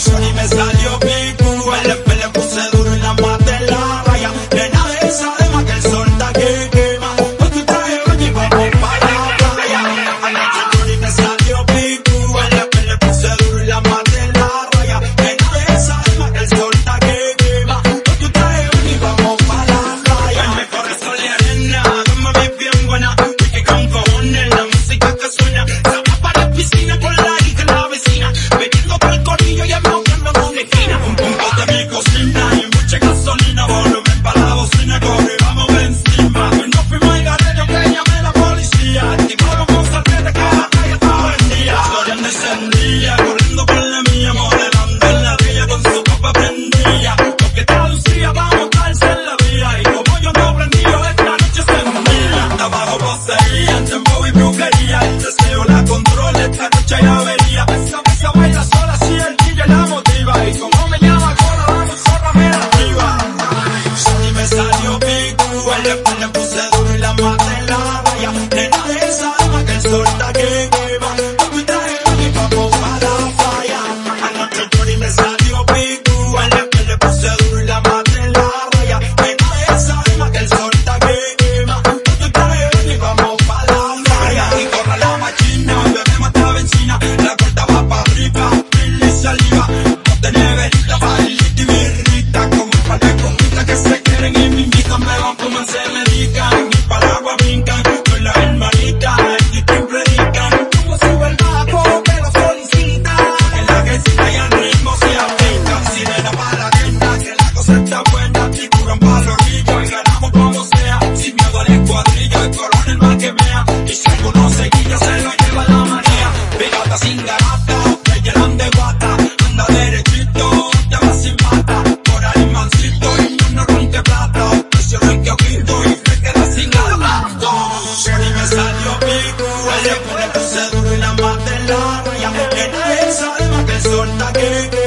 Shorty me salió pico después le puse duro y la maté en la raya. Nena de esa alma que el sol está que quema. Como se medican. Mi paraguas brincan. Con la hermanita, el titín predican. Como sube el bajo, lo solicita. En la que si hay al ritmo se aplica. Sirena para la que la cosa está buena. Tiburón para los rillos y ganamos como sea. Sin miedo a la escuadrilla, el coronel más que vea. Y si alguno se guilla, se dona y a mujer, esa alma que son aquí.